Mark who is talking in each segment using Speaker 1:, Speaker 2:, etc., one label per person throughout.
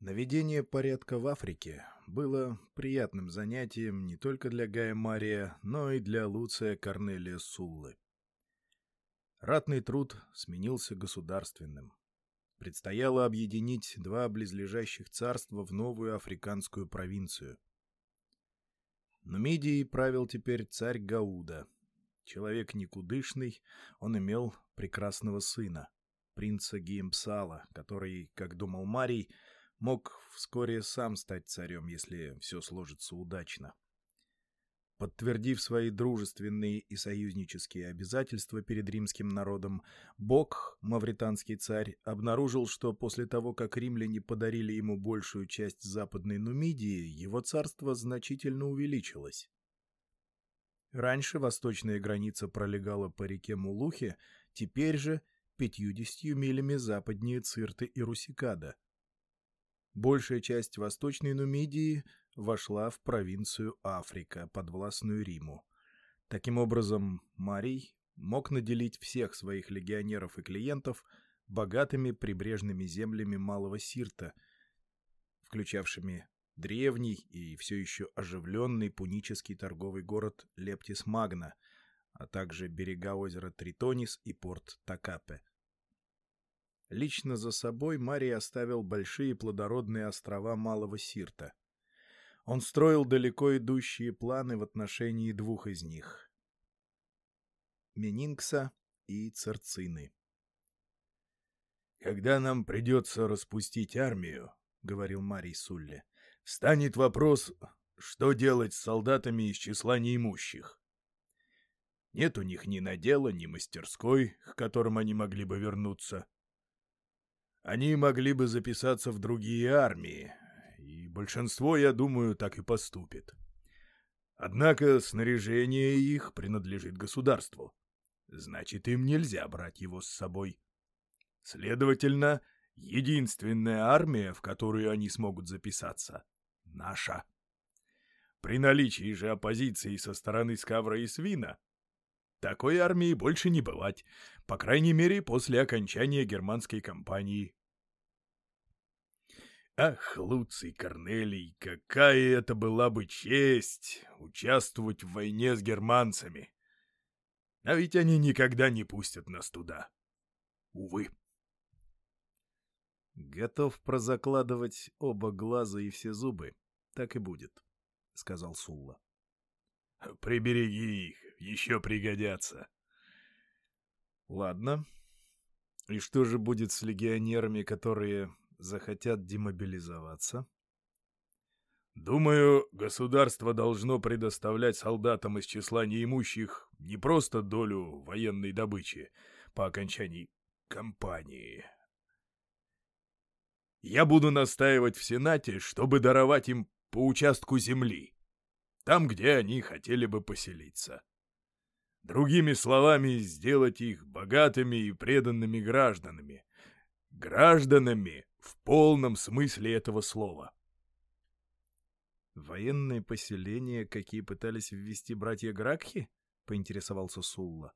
Speaker 1: Наведение порядка в Африке было приятным занятием не только для Гая Мария, но и для Луция Корнелия Суллы. Ратный труд сменился государственным. Предстояло объединить два близлежащих царства в новую африканскую провинцию. Нумидией правил теперь царь Гауда. Человек никудышный, он имел прекрасного сына, принца Гиемпсала, который, как думал Марий, мог вскоре сам стать царем, если все сложится удачно. Подтвердив свои дружественные и союзнические обязательства перед римским народом, Бог, мавританский царь, обнаружил, что после того, как римляне подарили ему большую часть западной Нумидии, его царство значительно увеличилось. Раньше восточная граница пролегала по реке Мулухе, теперь же пятьюдесятью милями западнее Цирты и Русикада — Большая часть Восточной Нумидии вошла в провинцию Африка, подвластную Риму. Таким образом, Марий мог наделить всех своих легионеров и клиентов богатыми прибрежными землями Малого Сирта, включавшими древний и все еще оживленный пунический торговый город Лептис Магна, а также берега озера Тритонис и порт Такапе. Лично за собой Марий оставил большие плодородные острова Малого Сирта. Он строил далеко идущие планы в отношении двух из них — Менингса и Церцины.
Speaker 2: «Когда нам придется распустить армию, — говорил Марий Сулле, — станет вопрос, что делать с солдатами из числа неимущих. Нет у них ни надела, ни мастерской, к которым они могли бы вернуться. Они могли бы записаться в другие армии, и большинство, я думаю, так и поступит. Однако снаряжение их принадлежит государству. Значит, им нельзя брать его с собой. Следовательно, единственная армия, в которую они смогут записаться — наша. При наличии же оппозиции со стороны Скавра и Свина такой армии больше не бывать, по крайней мере, после окончания германской кампании. Ах, Луций Корнелий, какая это была бы честь участвовать в войне с германцами! А ведь они никогда не пустят нас туда. Увы.
Speaker 1: Готов прозакладывать оба глаза и все зубы. Так и будет, — сказал Сулла.
Speaker 2: Прибереги их, еще пригодятся.
Speaker 1: Ладно. И что же будет с легионерами, которые захотят демобилизоваться?
Speaker 2: Думаю, государство должно предоставлять солдатам из числа неимущих не просто долю военной добычи по окончании кампании. Я буду настаивать в Сенате, чтобы даровать им по участку земли, там, где они хотели бы поселиться. Другими словами, сделать их богатыми и преданными гражданами. Гражданами в полном смысле этого слова.
Speaker 1: «Военные поселения, какие пытались ввести братья Гракхи?» — поинтересовался Сулла.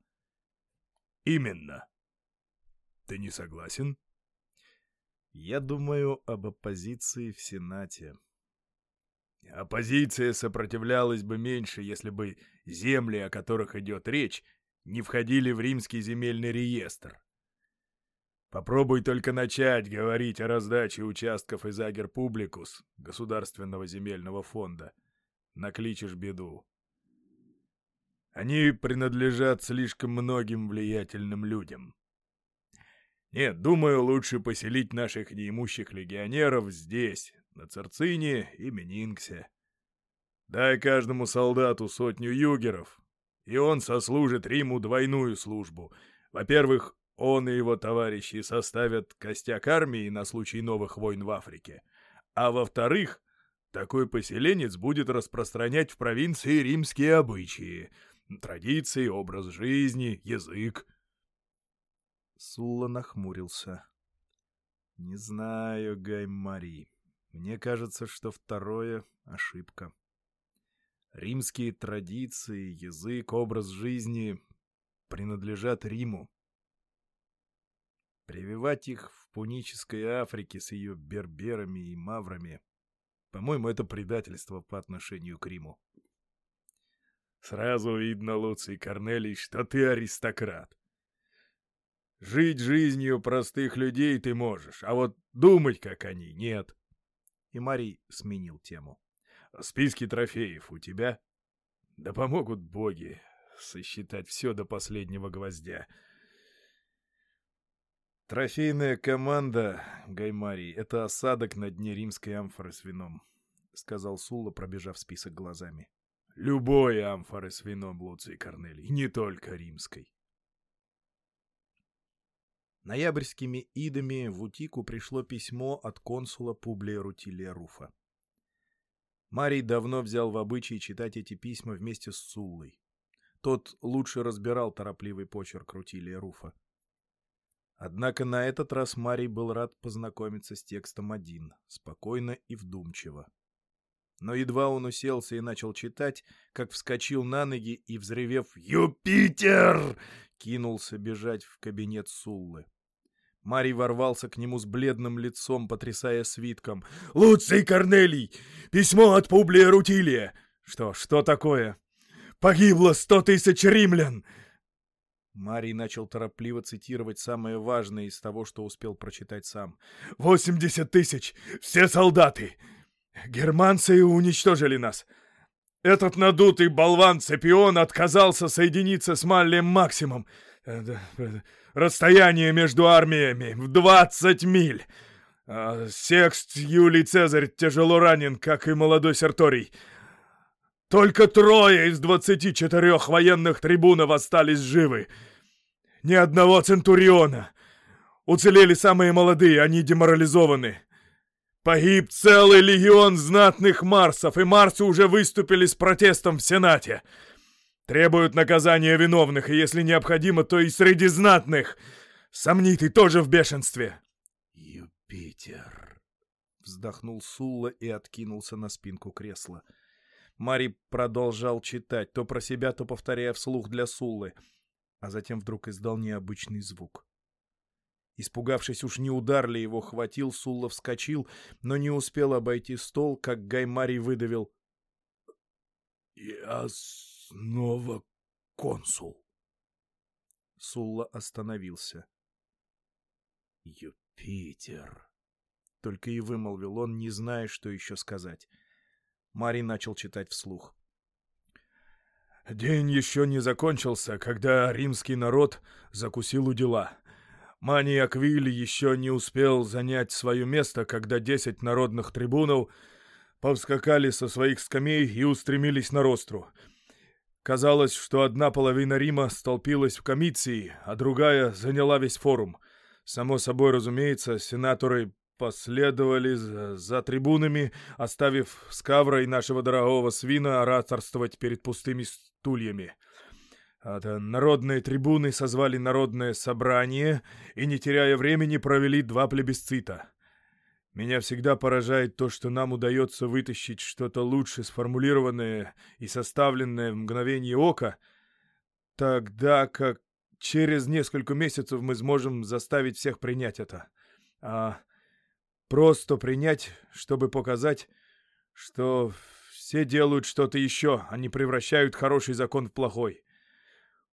Speaker 2: «Именно. Ты не согласен?»
Speaker 1: «Я думаю об оппозиции в Сенате»,
Speaker 2: Оппозиция сопротивлялась бы меньше, если бы земли, о которых идет речь, не входили в римский земельный реестр. Попробуй только начать говорить о раздаче участков из Агер Публикус, Государственного земельного фонда. Накличешь беду. Они принадлежат слишком многим влиятельным людям. Нет, думаю, лучше поселить наших неимущих легионеров здесь, на Церцине и Менингсе. Дай каждому солдату сотню югеров, и он сослужит Риму двойную службу. Во-первых, он и его товарищи составят костяк армии на случай новых войн в Африке. А во-вторых, такой поселенец будет распространять в провинции римские обычаи, традиции, образ жизни, язык.
Speaker 1: Сулла нахмурился. «Не знаю, Гай-Мари. Мне кажется, что второе — ошибка. Римские традиции, язык, образ жизни принадлежат Риму. Прививать их в пунической Африке с ее берберами и маврами. По-моему, это предательство по отношению к Риму.
Speaker 2: Сразу видно, Луций Корнелий, что ты аристократ. Жить жизнью простых людей ты можешь, а вот думать, как они, нет.
Speaker 1: И Марий сменил тему.
Speaker 2: Списки трофеев у тебя? Да помогут боги сосчитать все до последнего гвоздя.
Speaker 1: Трофейная команда, Гаймарий, это осадок на дне римской амфоры с вином, — сказал Сула, пробежав список глазами.
Speaker 2: Любой амфоры с вином, Луций Корнелий, не только римской.
Speaker 1: Ноябрьскими идами в Утику пришло письмо от консула Публия Рутилия Руфа. Марий давно взял в обычай читать эти письма вместе с Суллой. Тот лучше разбирал торопливый почерк Рутилия Руфа. Однако на этот раз Марий был рад познакомиться с текстом один, спокойно и вдумчиво. Но едва он уселся и начал читать, как вскочил на ноги и, взревев «Юпитер!», кинулся бежать в кабинет Суллы. Марий ворвался к нему с бледным лицом, потрясая свитком. «Луций Корнелий! Письмо от Публия Рутилия!» «Что, что такое?» «Погибло сто тысяч римлян!» Марий начал торопливо цитировать самое важное из того, что успел прочитать сам. «Восемьдесят тысяч! Все солдаты! Германцы уничтожили нас! Этот надутый болван Цепион отказался соединиться с Маллием Максимом! Расстояние между армиями в двадцать миль! А Секст Юлий Цезарь тяжело ранен, как и молодой Серторий!» Только трое из двадцати четырех военных трибунов остались живы. Ни одного Центуриона. Уцелели самые молодые, они деморализованы. Погиб целый легион знатных Марсов, и Марсы уже выступили с протестом в Сенате. Требуют наказания виновных, и если необходимо, то и среди знатных. Сомнитый тоже в бешенстве. Юпитер. Вздохнул Сулла и откинулся на спинку кресла. — Мари продолжал читать, то про себя, то повторяя вслух для Суллы, а затем вдруг издал необычный звук. Испугавшись, уж не удар ли его хватил, Сулла вскочил, но не успел обойти стол, как Гаймарий выдавил. — Я снова консул. Сулла остановился. — Юпитер! — только и вымолвил он, не зная, что еще сказать. Марий начал читать вслух. День еще не закончился, когда римский народ закусил у дела. Маний Аквиль еще не успел занять свое место, когда десять народных трибунов повскакали со своих скамей и устремились на ростру. Казалось, что одна половина Рима столпилась в комиции, а другая заняла весь форум. Само собой, разумеется, сенаторы последовали за, за трибунами, оставив Скавра и нашего дорогого свина ораторствовать перед пустыми стульями. Это народные трибуны созвали народное собрание и, не теряя времени, провели два плебисцита. Меня всегда поражает то, что нам удается вытащить что-то лучше сформулированное и составленное в мгновение ока, тогда как через несколько месяцев мы сможем заставить всех принять это. А Просто принять, чтобы показать, что все делают что-то еще, а не превращают хороший закон в плохой.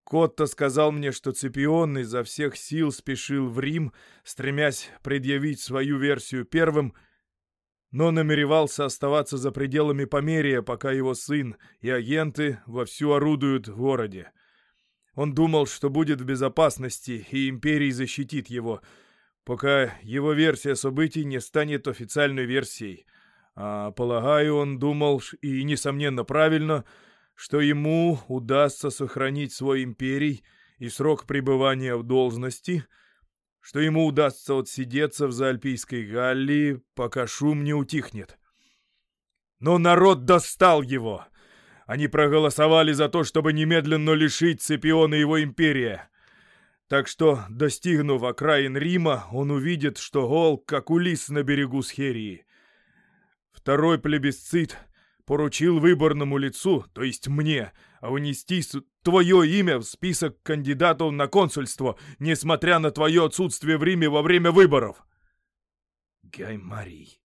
Speaker 1: Котто сказал мне, что Цепион изо всех сил спешил в Рим, стремясь предъявить свою версию первым, но намеревался оставаться за пределами Померия, пока его сын и агенты вовсю орудуют в городе. Он думал, что будет в безопасности, и империй защитит его — пока его версия событий не станет официальной версией. А полагаю, он думал, и несомненно правильно, что ему удастся сохранить свой империй и срок пребывания в должности, что ему удастся отсидеться в Заальпийской Галлии, пока шум не утихнет. Но народ достал его. Они проголосовали за то, чтобы немедленно лишить Цепиона его империя. Так что, достигнув окраин Рима, он увидит, что гол, как улис на берегу Схерии. Второй плебисцит поручил выборному лицу, то есть мне,
Speaker 2: унести твое имя в список кандидатов на консульство, несмотря на твое отсутствие в Риме во время выборов.
Speaker 1: Гай Марий,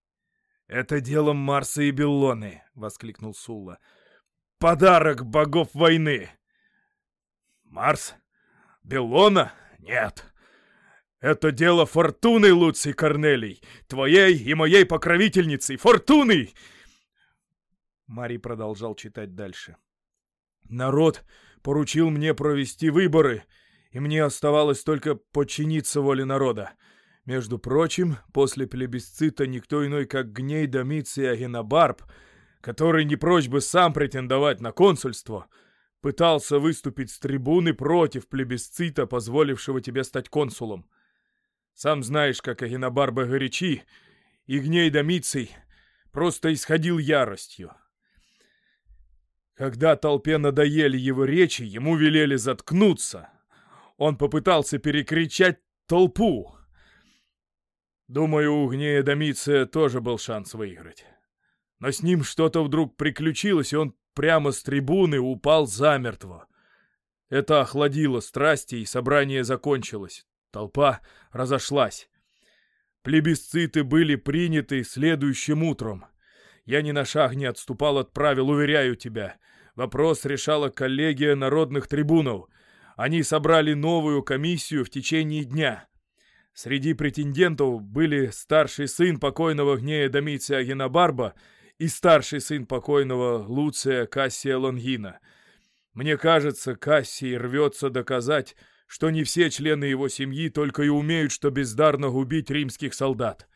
Speaker 1: это дело Марса и Беллоны, воскликнул Сулла. Подарок богов войны.
Speaker 2: Марс? Беллона? Нет. Это дело Фортуны, Луций Корнелий, твоей и моей покровительницы, Фортуны!
Speaker 1: Марий продолжал читать дальше. Народ поручил мне провести выборы, и мне оставалось только подчиниться воле народа. Между прочим, после плебисцита никто иной, как Гней Домиций Агенобарб, который не прочь бы сам претендовать на консульство, пытался выступить с трибуны против плебисцита, позволившего тебе стать консулом. Сам знаешь, как Агенобарба горячи, и Гней Домиций просто исходил яростью. Когда толпе надоели его речи, ему велели заткнуться. Он попытался перекричать толпу. Думаю, у Гнея Домиция тоже был шанс выиграть. Но с ним что-то вдруг приключилось, и он прямо с трибуны упал замертво. Это охладило страсти, и собрание закончилось. Толпа разошлась. Плебисциты были приняты следующим утром. Я ни на шаг не отступал от правил, уверяю тебя. Вопрос решала коллегия народных трибунов. Они собрали новую комиссию в течение дня. Среди претендентов были старший сын покойного Гнея Домиция Генобарба и старший сын покойного Луция Кассия Лонгина. Мне кажется, Кассий рвется доказать, что не все члены его семьи только и умеют, что бездарно губить римских солдат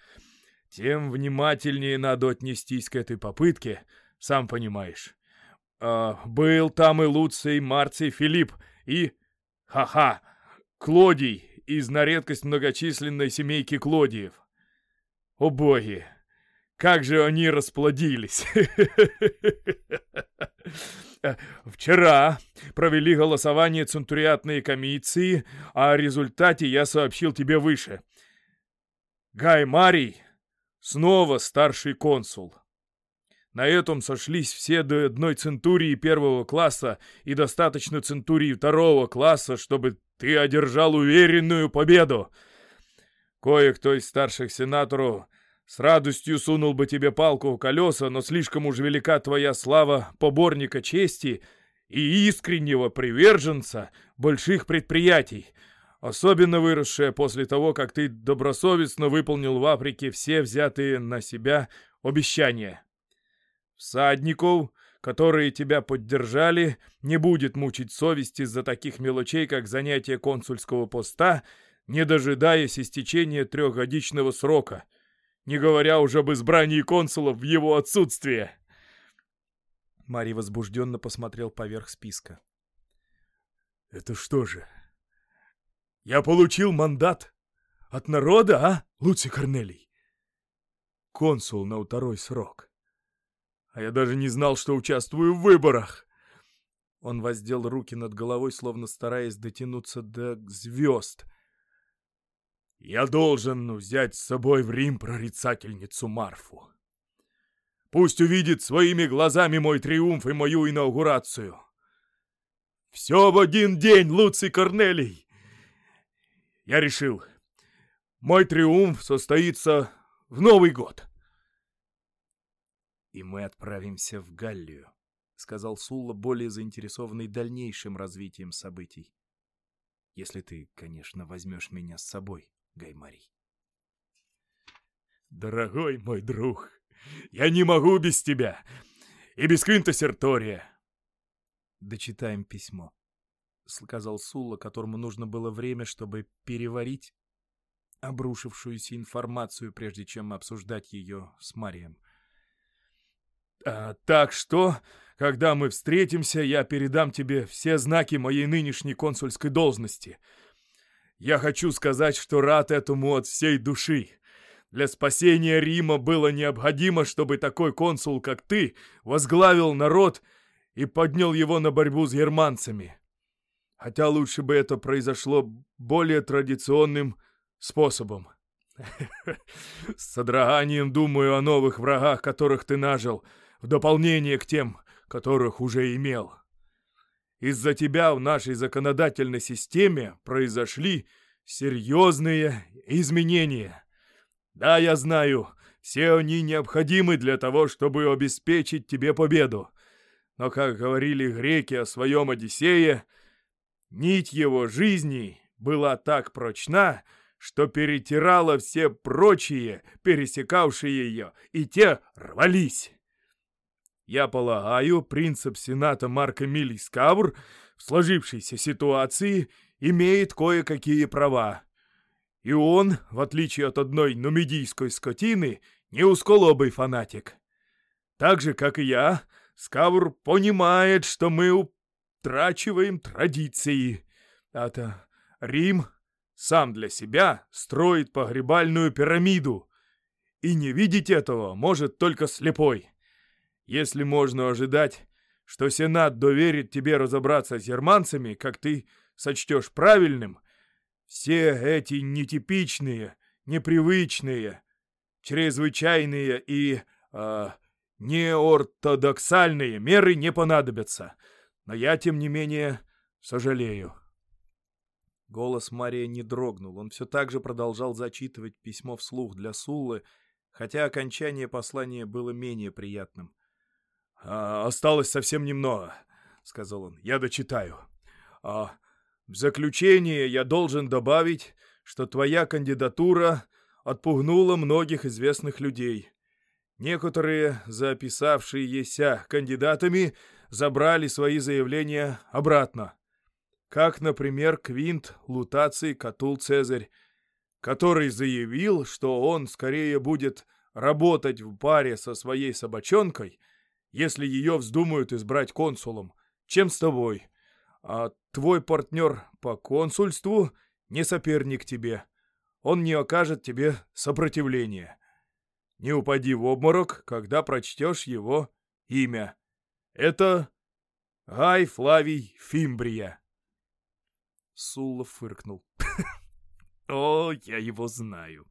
Speaker 1: тем внимательнее надо отнестись к этой попытке, сам понимаешь. А, был там и Луций, Марций, Филипп и... Ха-ха! Клодий из на редкость многочисленной семейки Клодиев. О боги! Как же они расплодились! Вчера провели голосование центуриатные комиссии, а о результате я сообщил тебе выше. Гай Марий Снова старший консул. На этом сошлись все до одной центурии первого класса и достаточно центурии второго класса, чтобы ты одержал уверенную победу. Кое-кто из старших сенаторов с радостью сунул бы тебе палку в колеса, но слишком уж велика твоя слава поборника чести и искреннего приверженца больших предприятий — особенно выросшая после того, как ты добросовестно выполнил в Африке все взятые на себя обещания. Всадников, которые тебя поддержали, не будет мучить совесть из-за таких мелочей, как занятие консульского поста, не дожидаясь истечения трехгодичного срока, не говоря уже об избрании консулов в его отсутствие. Марий возбужденно посмотрел поверх списка. «Это что же, я получил мандат от народа, а, Луций Корнелий? Консул на второй срок. А я даже не знал, что участвую в выборах. Он воздел руки над головой, словно стараясь дотянуться до звезд. Я должен взять с собой в Рим прорицательницу Марфу. Пусть увидит своими глазами мой триумф и мою инаугурацию. Все в один день, Луций Корнелий! Я решил, мой триумф состоится в Новый год. И мы отправимся в Галлию, сказал Сулла, более заинтересованный дальнейшим развитием событий. Если ты, конечно, возьмешь меня с собой, Гаймарий. Дорогой мой друг, я не могу без тебя и без Квинта Сертория. Дочитаем письмо сказал Сула, которому нужно было время, чтобы переварить обрушившуюся информацию, прежде чем обсуждать ее с Марием. А, «Так что, когда мы встретимся, я передам тебе все знаки моей нынешней консульской должности. Я хочу сказать, что рад этому от всей души. Для спасения Рима было необходимо, чтобы такой консул, как ты, возглавил народ и поднял его на борьбу с германцами. Хотя лучше бы это произошло более традиционным способом. С содроганием думаю о новых врагах, которых ты нажил, в дополнение к тем, которых уже имел.
Speaker 2: Из-за тебя в нашей законодательной системе произошли серьезные изменения. Да, я знаю, все они необходимы для того, чтобы обеспечить тебе победу. Но, как говорили греки о своем Одиссее, нить его жизни была так прочна, что перетирала все прочие, пересекавшие ее, и те рвались. Я полагаю, принцип Сената Марк Эмилий Скавр в сложившейся ситуации имеет кое-какие права. И он, в отличие от одной нумидийской скотины, не усколобый фанатик. Так же, как и я, Скавр понимает, что мы утрачиваем традиции. Это Рим сам для себя строит погребальную пирамиду. И не видеть этого может только слепой. Если можно ожидать, что Сенат доверит тебе разобраться с германцами, как ты сочтешь правильным, все эти нетипичные, непривычные, чрезвычайные и э, неортодоксальные меры не понадобятся. Но я, тем не менее, сожалею.
Speaker 1: Голос Мария не дрогнул. Он все так же продолжал зачитывать письмо вслух для Суллы, хотя окончание послания было менее приятным.
Speaker 2: А, «Осталось совсем немного», — сказал он. «Я дочитаю. А, в заключение я должен добавить, что твоя кандидатура отпугнула многих известных людей. Некоторые, записавшиеся кандидатами, забрали свои заявления обратно. Как, например, Квинт Лутаций Катул Цезарь, который заявил, что он скорее будет работать в паре со своей собачонкой, если ее вздумают избрать консулом, чем с тобой. А твой партнер по консульству не соперник тебе. Он не окажет тебе сопротивления. Не упади в обморок, когда прочтешь его имя. Это Гай Флавий Фимбрия.
Speaker 1: Сулла фыркнул.
Speaker 2: О, я его знаю.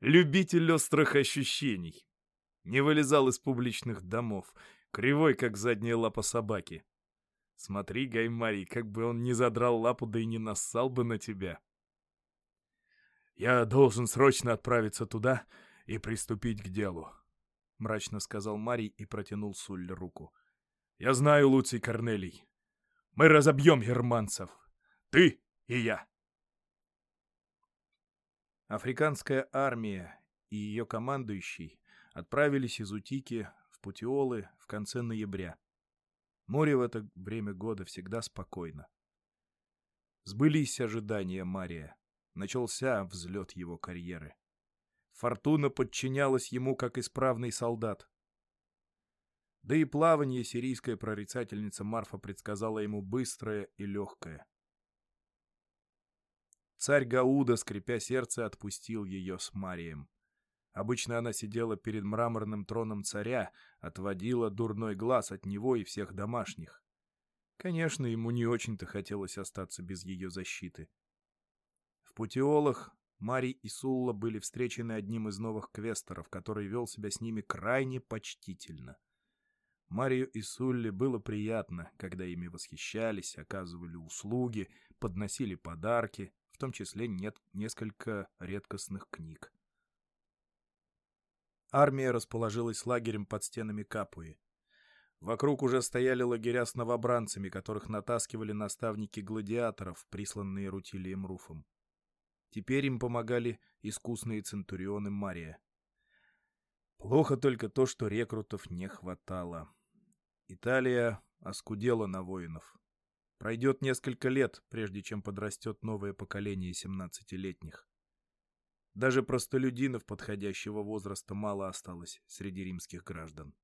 Speaker 2: Любитель острых ощущений не вылезал из публичных домов, кривой, как задняя лапа собаки. Смотри, Гаймарий, как бы он не задрал лапу, да и не нассал бы на тебя. «Я должен срочно отправиться туда и приступить к делу», — мрачно сказал Марий и протянул Сулле руку. «Я знаю, Луций Корнелий. Мы разобьем германцев. Ты и я».
Speaker 1: Африканская армия и ее командующий отправились из Утики в Путиолы в конце ноября. Море в это время года всегда спокойно. Сбылись ожидания Мария. Начался взлет его карьеры. Фортуна подчинялась ему как исправный солдат. Да и плавание сирийская прорицательница Марфа предсказала ему быстрое и легкое. Царь Гауда, скрипя сердце, отпустил ее с Марием. Обычно она сидела перед мраморным троном царя, отводила дурной глаз от него и всех домашних. Конечно, ему не очень-то хотелось остаться без ее защиты. В Путиолах Марий и Сулла были встречены одним из новых квесторов, который вел себя с ними крайне почтительно. Марию и Сулле было приятно, когда ими восхищались, оказывали услуги, подносили подарки, в том числе нет несколько редкостных книг. Армия расположилась лагерем под стенами Капуи. Вокруг уже стояли лагеря с новобранцами, которых натаскивали наставники гладиаторов, присланные Рутилием Руфом. Теперь им помогали искусные центурионы Мария. Плохо только то, что рекрутов не хватало. Италия оскудела на воинов. Пройдет несколько лет, прежде чем подрастет новое поколение семнадцатилетних. Даже простолюдинов подходящего возраста мало осталось среди римских граждан.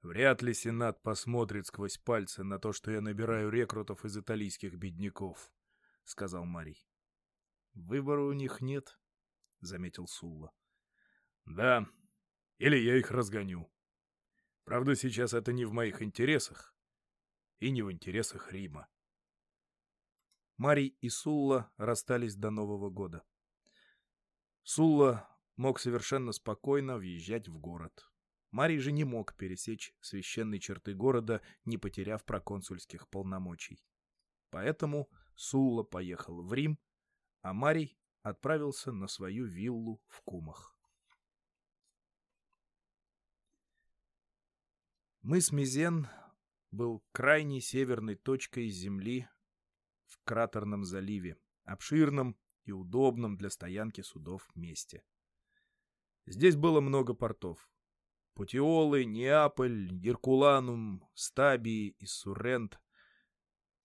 Speaker 2: Вряд ли Сенат посмотрит сквозь пальцы на то, что я набираю рекрутов из италийских бедняков, — сказал Марий.
Speaker 1: — Выбора у них нет, — заметил Сулла.
Speaker 2: — Да, или я их разгоню. Правда, сейчас это не в моих интересах и не в интересах Рима.
Speaker 1: Марий и Сулла расстались до Нового года. Сулла мог совершенно спокойно въезжать в город. Марий же не мог пересечь священной черты города, не потеряв проконсульских полномочий. Поэтому Сулла поехал в Рим, а Марий отправился на свою виллу в Кумах. Мыс Мизен был крайней северной точкой Земли в кратерном заливе, обширном и удобном для стоянки судов месте. Здесь было много портов. Путиолы, Неаполь, Геркуланум, Стабии и Суррент.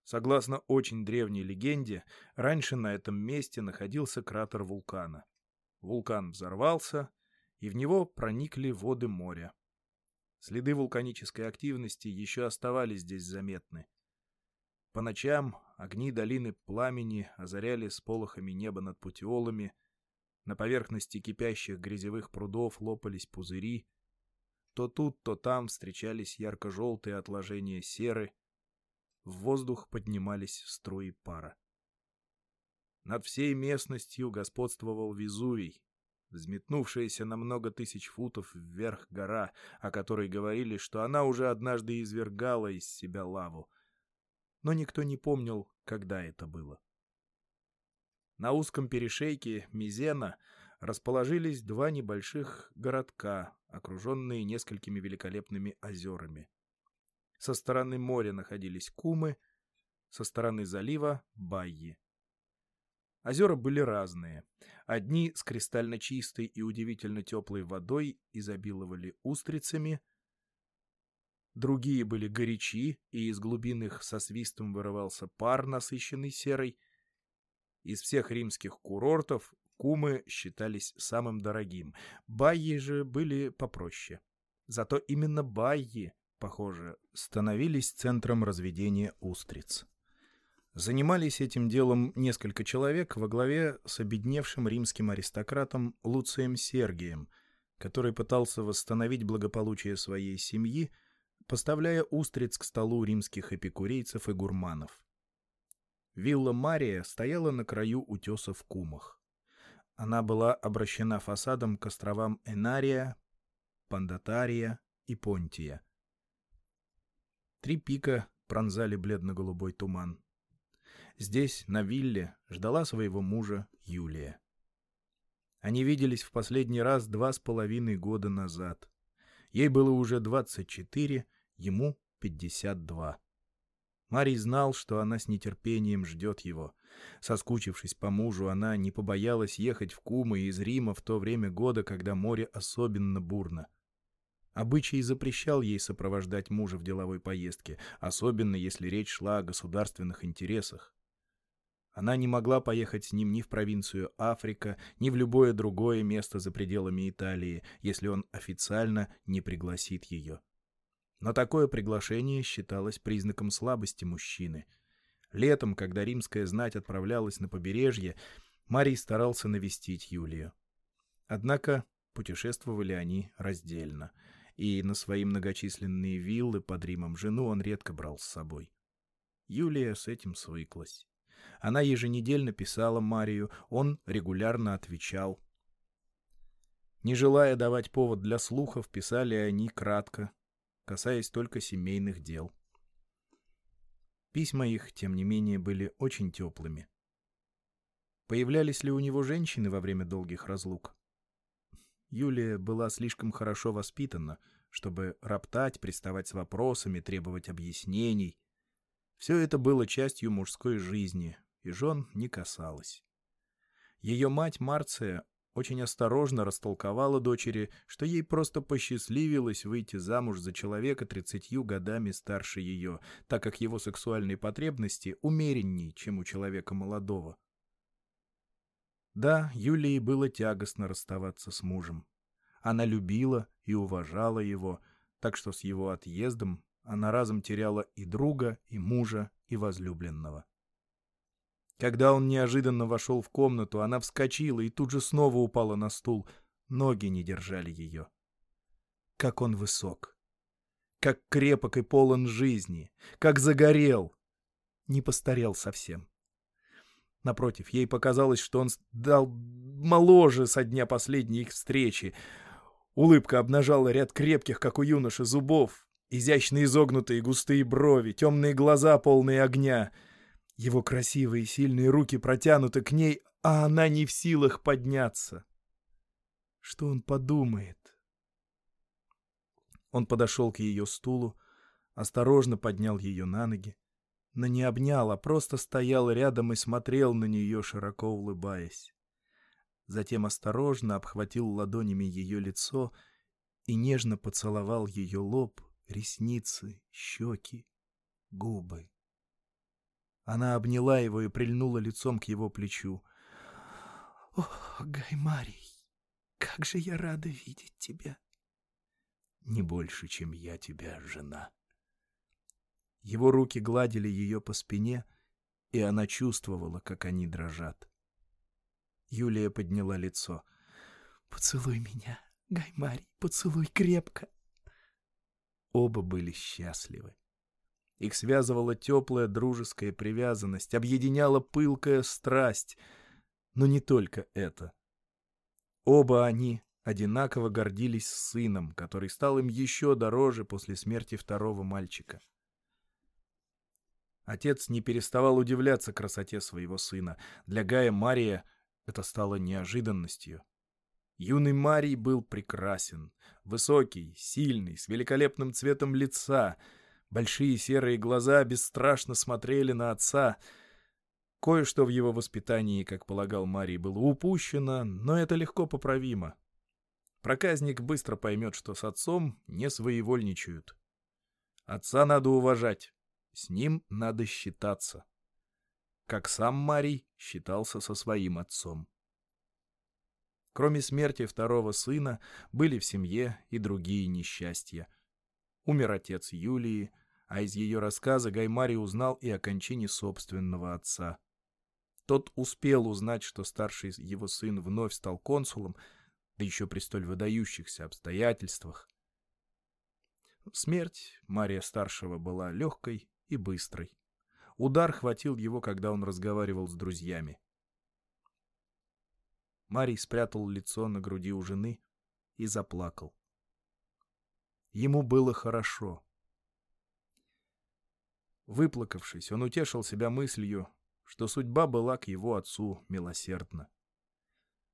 Speaker 1: Согласно очень древней легенде, раньше на этом месте находился кратер вулкана. Вулкан взорвался, и в него проникли воды моря. Следы вулканической активности еще оставались здесь заметны. По ночам огни долины пламени озаряли сполохами небо над путиолами, на поверхности кипящих грязевых прудов лопались пузыри, то тут, то там встречались ярко-желтые отложения серы, в воздух поднимались струи пара. Над всей местностью господствовал Везувий, взметнувшаяся на много тысяч футов вверх гора, о которой говорили, что она уже однажды извергала из себя лаву. Но никто не помнил, когда это было. На узком перешейке Мизена расположились два небольших городка, окруженные несколькими великолепными озерами. Со стороны моря находились Кумы, со стороны залива — Байи. Озера были разные. Одни с кристально чистой и удивительно теплой водой изобиловали устрицами, другие были горячи, и из глубин их со свистом вырывался пар, насыщенный серой. Из всех римских курортов кумы считались самым дорогим, байи же были попроще. Зато именно байи, похоже, становились центром разведения устриц. Занимались этим делом несколько человек во главе с обедневшим римским аристократом Луцием Сергием, который пытался восстановить благополучие своей семьи, поставляя устриц к столу римских эпикурейцев и гурманов. Вилла Мария стояла на краю утеса в Кумах. Она была обращена фасадом к островам Энария, Пандатария и Понтия. Три пика пронзали бледно-голубой туман. Здесь, на вилле, ждала своего мужа Юлия. Они виделись в последний раз два с половиной года назад. Ей было уже 24, ему 52. Марий знал, что она с нетерпением ждет его. Соскучившись по мужу, она не побоялась ехать в Кумы из Рима в то время года, когда море особенно бурно. Обычай запрещал ей сопровождать мужа в деловой поездке, особенно если речь шла о государственных интересах. Она не могла поехать с ним ни в провинцию Африка, ни в любое другое место за пределами Италии, если он официально не пригласит ее. Но такое приглашение считалось признаком слабости мужчины. Летом, когда римская знать отправлялась на побережье, Марий старался навестить Юлию. Однако путешествовали они раздельно, и на свои многочисленные виллы под Римом жену он редко брал с собой. Юлия с этим свыклась. Она еженедельно писала Марию, он регулярно отвечал. Не желая давать повод для слухов, писали они кратко, касаясь только семейных дел. Письма их, тем не менее, были очень теплыми. Появлялись ли у него женщины во время долгих разлук? Юлия была слишком хорошо воспитана, чтобы роптать, приставать с вопросами, требовать объяснений. Все это было частью мужской жизни, и жен не касалось. Ее мать Марция очень осторожно растолковала дочери, что ей просто посчастливилось выйти замуж за человека тридцатью годами старше ее, так как его сексуальные потребности умереннее, чем у человека молодого. Да, Юлии было тягостно расставаться с мужем. Она любила и уважала его, так что с его отъездом она разом теряла и друга, и мужа, и возлюбленного. Когда он неожиданно вошел в комнату, она вскочила и тут же снова упала на стул. Ноги не держали ее. Как он высок! Как крепок и полон жизни! Как загорел! Не постарел совсем. Напротив, ей показалось, что он стал моложе со дня последней их встречи. Улыбка обнажала ряд крепких, как у юноши, зубов, изящно изогнутые густые брови, темные глаза, полные огня. Его красивые сильные руки протянуты к ней, а она не в силах подняться. Что он подумает? Он подошел к ее стулу, осторожно поднял ее на ноги, но не обнял, а просто стоял рядом и смотрел на нее, широко улыбаясь затем осторожно обхватил ладонями ее лицо и нежно поцеловал ее лоб, ресницы, щеки, губы. Она обняла его и прильнула лицом к его плечу. — Ох, Гаймарий, как же я рада видеть тебя! — Не больше, чем я тебя, жена. Его руки гладили ее по спине, и она чувствовала, как они дрожат. Юлия подняла лицо. «Поцелуй меня, Гаймарий, поцелуй крепко!» Оба были счастливы. Их связывала теплая дружеская привязанность, объединяла пылкая страсть. Но не только это. Оба они одинаково гордились сыном, который стал им еще дороже после смерти второго мальчика. Отец не переставал удивляться красоте своего сына. Для Гая Мария это стало неожиданностью. Юный Марий был прекрасен. Высокий, сильный, с великолепным цветом лица. Большие серые глаза бесстрашно смотрели на отца. Кое-что в его воспитании, как полагал Марий, было упущено, но это легко поправимо. Проказник быстро поймет, что с отцом не своевольничают. Отца надо уважать, с ним надо считаться как сам Марий считался со своим отцом. Кроме смерти второго сына, были в семье и другие несчастья. Умер отец Юлии, а из ее рассказа Гаймарий узнал и о кончине собственного отца. Тот успел узнать, что старший его сын вновь стал консулом, да еще при столь выдающихся обстоятельствах. Смерть Мария-старшего была легкой и быстрой. Удар хватил его, когда он разговаривал с друзьями. Марий спрятал лицо на груди у жены и заплакал. Ему было хорошо. Выплакавшись, он утешил себя мыслью, что судьба была к его отцу милосердна.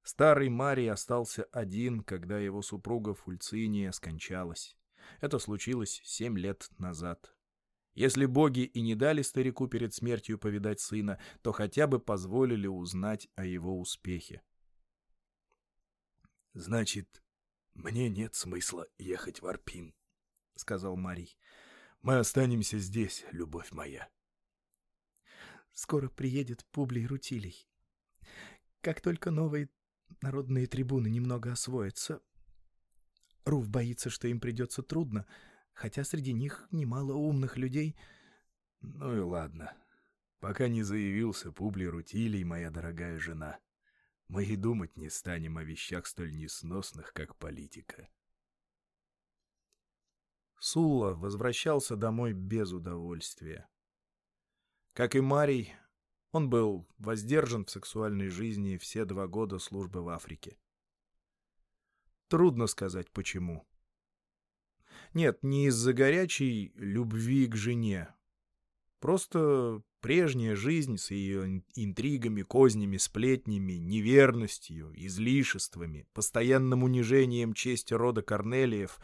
Speaker 1: Старый Марий остался один, когда его супруга Фульциния скончалась. Это случилось семь лет назад. Если боги и не дали старику перед смертью повидать сына, то хотя бы позволили узнать о его успехе. — Значит, мне нет смысла ехать в Арпин, — сказал Марий. — Мы останемся здесь, любовь моя. — Скоро приедет Публий Рутилий. Как только новые народные трибуны немного освоятся... Руф боится, что им придется трудно — хотя среди них немало умных людей. Ну и ладно. Пока не заявился Публи Рутилий, моя дорогая жена, мы и думать не станем о вещах столь несносных, как политика. Сулла возвращался домой без удовольствия. Как и Марий, он был воздержан в сексуальной жизни все два года службы в Африке. Трудно сказать, почему. Нет, не из-за горячей любви к жене. Просто прежняя жизнь с ее интригами, кознями, сплетнями, неверностью, излишествами, постоянным унижением чести рода Корнелиев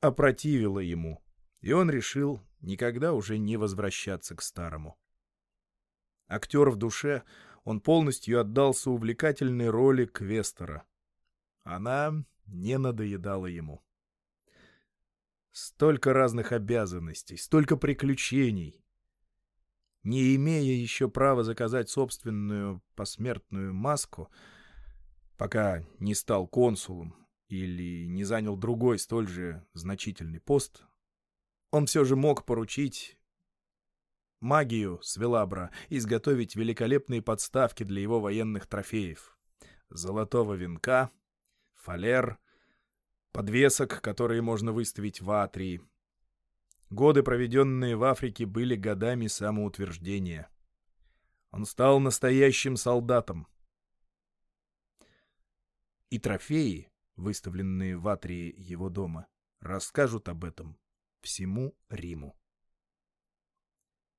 Speaker 1: опротивила ему, и он решил никогда уже не возвращаться к старому. Актер в душе, он полностью отдался увлекательной роли Квестера. Она не надоедала ему. Столько разных обязанностей, столько приключений. Не имея еще права заказать собственную посмертную маску, пока не стал консулом или не занял другой столь же значительный пост, он все же мог поручить магию с Велабра изготовить великолепные подставки для его военных трофеев. Золотого венка, фалер — подвесок, которые можно выставить в Атрии. Годы, проведенные в Африке, были годами самоутверждения. Он стал настоящим солдатом. И трофеи выставленные в атрии его дома, расскажут об этом всему Риму.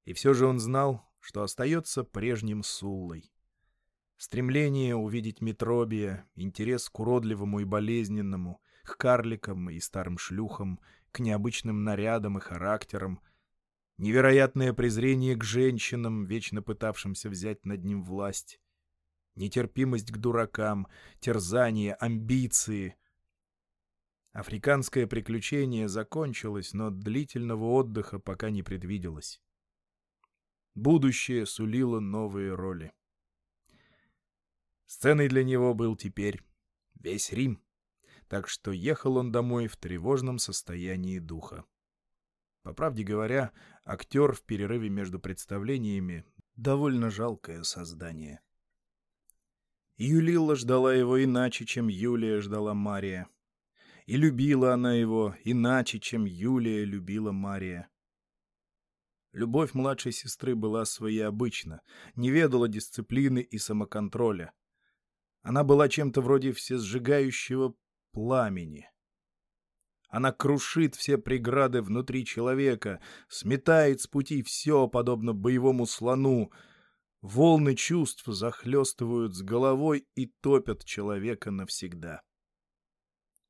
Speaker 1: И все же он знал, что остается прежним Суллой. Стремление увидеть Метробия, интерес к уродливому и болезненному, к карликам и старым шлюхам, к необычным нарядам и характерам, невероятное презрение к женщинам, вечно пытавшимся взять над ним власть, нетерпимость к дуракам, терзание, амбиции. Африканское приключение закончилось, но длительного отдыха пока не предвиделось. Будущее сулило новые роли. Сценой для него был теперь весь Рим, так что ехал он домой в тревожном состоянии духа. По правде говоря, актер в перерыве между представлениями — довольно жалкое создание. Юлила ждала его иначе, чем Юлия ждала Мария. И любила она его иначе, чем Юлия любила Мария. Любовь младшей сестры была своеобычна, не ведала дисциплины и самоконтроля. Она была чем-то вроде всесжигающего пламени. Она крушит все преграды внутри человека, сметает с пути все, подобно боевому слону. Волны чувств захлестывают с головой и топят человека навсегда.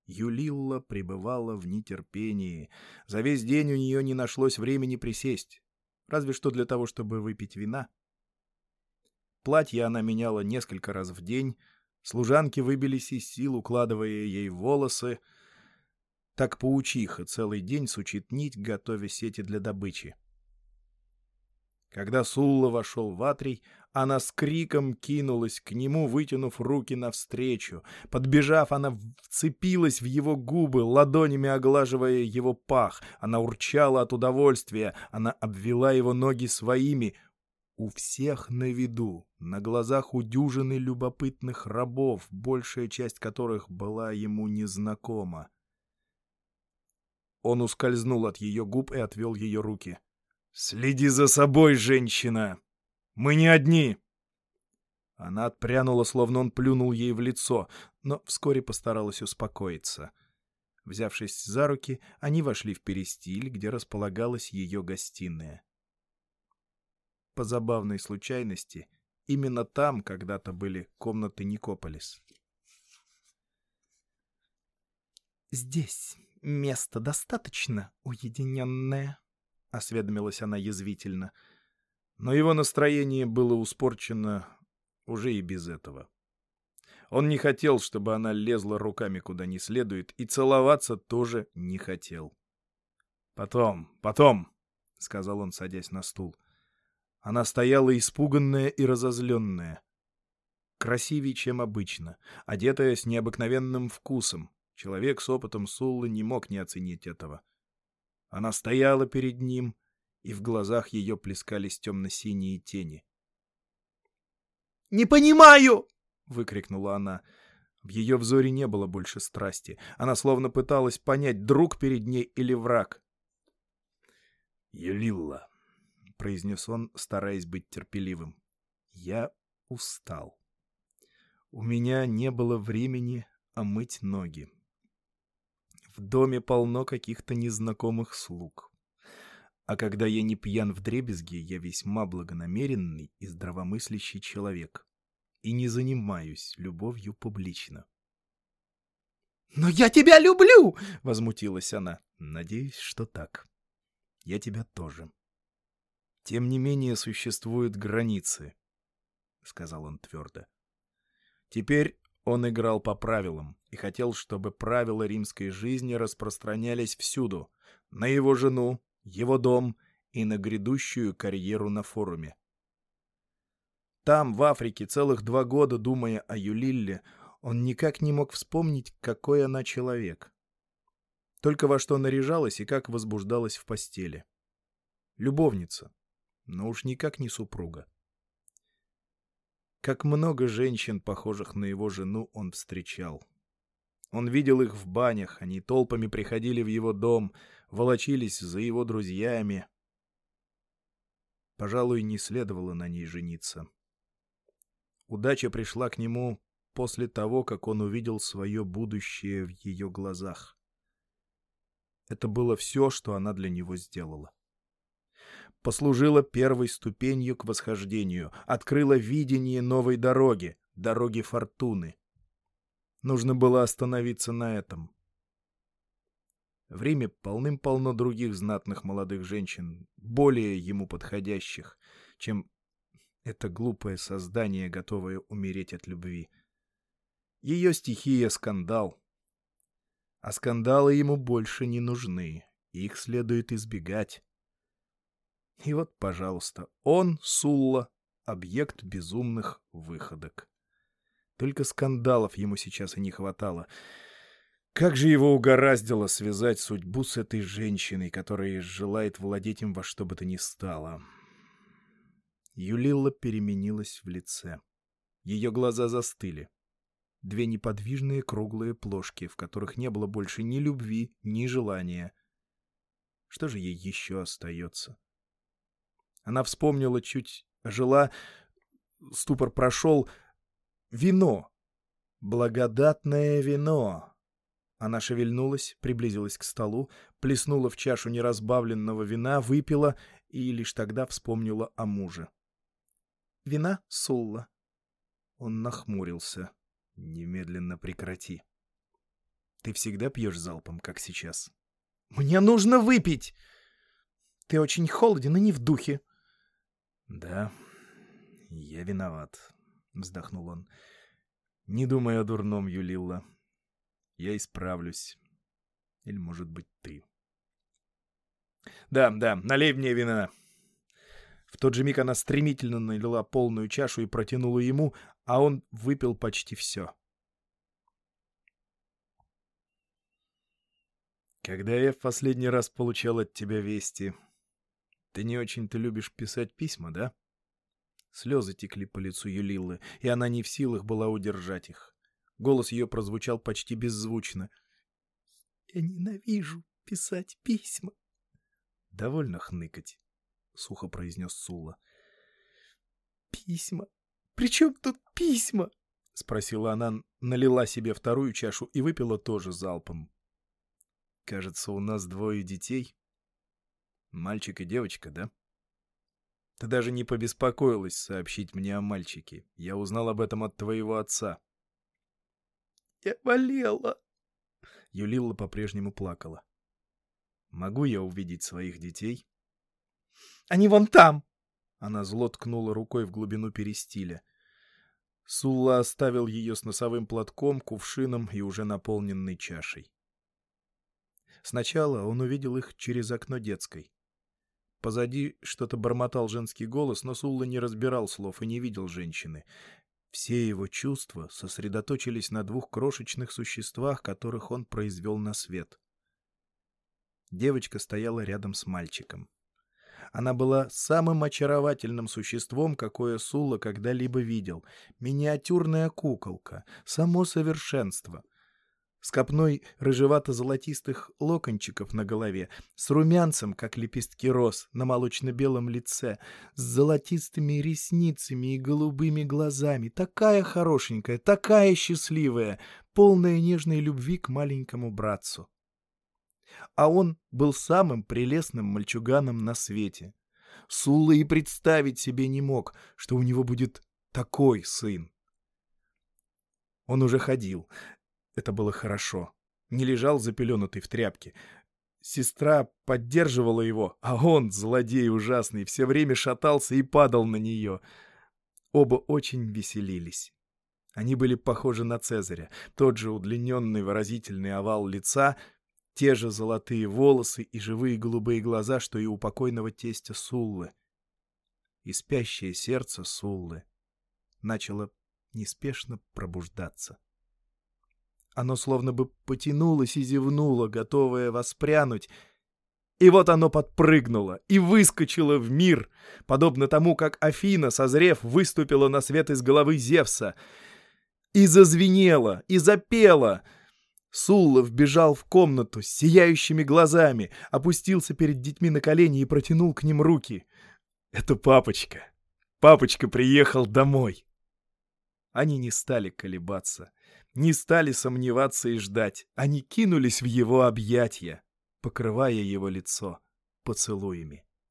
Speaker 1: Юлилла пребывала в нетерпении. За весь день у нее не нашлось времени присесть разве что для того, чтобы выпить вина. Платье она меняла несколько раз в день, служанки выбились из сил, укладывая ей волосы. Так паучиха целый день сучит нить, готовя сети для добычи. Когда Сулла вошел в Атрий, она с криком кинулась к нему, вытянув руки навстречу. Подбежав, она вцепилась в его губы, ладонями оглаживая его пах. Она урчала от удовольствия, она обвела его ноги своими. У всех на виду, на глазах у дюжины любопытных рабов, большая часть которых была ему незнакома. Он ускользнул от ее губ и отвел ее руки. — «Следи за собой, женщина! Мы не одни!» Она отпрянула, словно он плюнул ей в лицо, но вскоре постаралась успокоиться. Взявшись за руки, они вошли в перестиль, где располагалась ее гостиная. По забавной случайности, именно там когда-то были комнаты Никополис. «Здесь место достаточно уединенное», — осведомилась она язвительно. Но его настроение было успорчено уже и без этого. Он не хотел, чтобы она лезла руками куда не следует, и целоваться тоже не хотел. «Потом, потом», — сказал он, садясь на стул. Она стояла испуганная и разозленная. Красивее, чем обычно, одетая с необыкновенным вкусом. Человек с опытом Суллы не мог не оценить этого. Она стояла перед ним, и в глазах ее плескались темно-синие тени. «Не понимаю!» — выкрикнула она. В ее взоре не было больше страсти. Она словно пыталась понять, друг перед ней или враг. «Елилла», — произнес он, стараясь быть терпеливым, — «я устал. У меня не было времени омыть ноги. В доме полно каких-то незнакомых слуг. А когда я не пьян в дребезги, я весьма благонамеренный и здравомыслящий человек. И не занимаюсь любовью публично. «Но я тебя люблю!» — возмутилась она. «Надеюсь, что так. Я тебя тоже. Тем не менее существуют границы», — сказал он твердо. Теперь он играл по правилам и хотел, чтобы правила римской жизни распространялись всюду, на его жену, его дом и на грядущую карьеру на форуме. Там, в Африке, целых два года, думая о Юлилле, он никак не мог вспомнить, какой она человек. Только во что наряжалась и как возбуждалась в постели. Любовница, но уж никак не супруга. Как много женщин, похожих на его жену, он встречал. Он видел их в банях, они толпами приходили в его дом, волочились за его друзьями. Пожалуй, не следовало на ней жениться. Удача пришла к нему после того, как он увидел свое будущее в ее глазах. Это было все, что она для него сделала. Послужила первой ступенью к восхождению, открыла видение новой дороги, дороги фортуны. Нужно было остановиться на этом. В Риме полным-полно других знатных молодых женщин, более ему подходящих, чем это глупое создание, готовое умереть от любви. Ее стихия — скандал. А скандалы ему больше не нужны, их следует избегать. И вот, пожалуйста, он, Сулла, объект безумных выходок. Только скандалов ему сейчас и не хватало — как же его угораздило связать судьбу с этой женщиной, которая желает владеть им во что бы то ни стало. Юлилла переменилась в лице. Ее глаза застыли. Две неподвижные круглые плошки, в которых не было больше ни любви, ни желания. Что же ей еще остается? Она вспомнила, чуть жила, ступор прошел. Вино! Благодатное вино! Она шевельнулась, приблизилась к столу, плеснула в чашу неразбавленного вина, выпила и лишь тогда вспомнила о муже. «Вина, Сулла?» Он нахмурился. «Немедленно прекрати. Ты всегда пьешь залпом, как сейчас?» «Мне нужно выпить!» «Ты очень холоден и не в духе». «Да, я виноват», — вздохнул он. «Не думай о дурном, Юлилла. Я исправлюсь. Или, может быть, ты. Да, да, налей мне вина. В тот же миг она стремительно налила полную чашу и протянула ему, а он выпил почти все. Когда я в последний раз получал от тебя вести, ты не очень-то любишь писать письма, да? Слезы текли по лицу Юлилы, и она не в силах была удержать их. Голос ее прозвучал почти беззвучно. «Я ненавижу писать письма». «Довольно хныкать», — сухо произнес Сула. «Письма? При чем тут письма?» — спросила она, налила себе вторую чашу и выпила тоже залпом. «Кажется, у нас двое детей. Мальчик и девочка, да?» Ты даже не побеспокоилась сообщить мне о мальчике. Я узнал об этом от твоего отца. Я болела. Юлилла по-прежнему плакала. Могу я увидеть своих детей? Они вон там. Она зло ткнула рукой в глубину перестиля. Сулла оставил ее с носовым платком, кувшином и уже наполненной чашей. Сначала он увидел их через окно детской. Позади что-то бормотал женский голос, но Сулла не разбирал слов и не видел женщины. Все его чувства сосредоточились на двух крошечных существах, которых он произвел на свет. Девочка стояла рядом с мальчиком. Она была самым очаровательным существом, какое Сула когда-либо видел. Миниатюрная куколка, само совершенство — с копной рыжевато-золотистых локончиков на голове, с румянцем, как лепестки роз, на молочно-белом лице, с золотистыми ресницами и голубыми глазами, такая хорошенькая, такая счастливая, полная нежной любви к маленькому братцу. А он был самым прелестным мальчуганом на свете. Сула и представить себе не мог, что у него будет такой сын. Он уже ходил, это было хорошо. Не лежал запеленутый в тряпке. Сестра поддерживала его, а он, злодей ужасный, все время шатался и падал на нее. Оба очень веселились. Они были похожи на Цезаря. Тот же удлиненный выразительный овал лица, те же золотые волосы и живые голубые глаза, что и у покойного тестя Суллы. И спящее сердце Суллы начало неспешно пробуждаться. Оно словно бы потянулось и зевнуло, готовое воспрянуть. И вот оно подпрыгнуло и выскочило в мир, подобно тому, как Афина, созрев, выступила на свет из головы Зевса. И зазвенело, и запело. Суллов бежал в комнату с сияющими глазами, опустился перед детьми на колени и протянул к ним руки. «Это папочка. Папочка приехал домой». Они не стали колебаться, не стали сомневаться и ждать. Они кинулись в его объятья, покрывая его лицо поцелуями.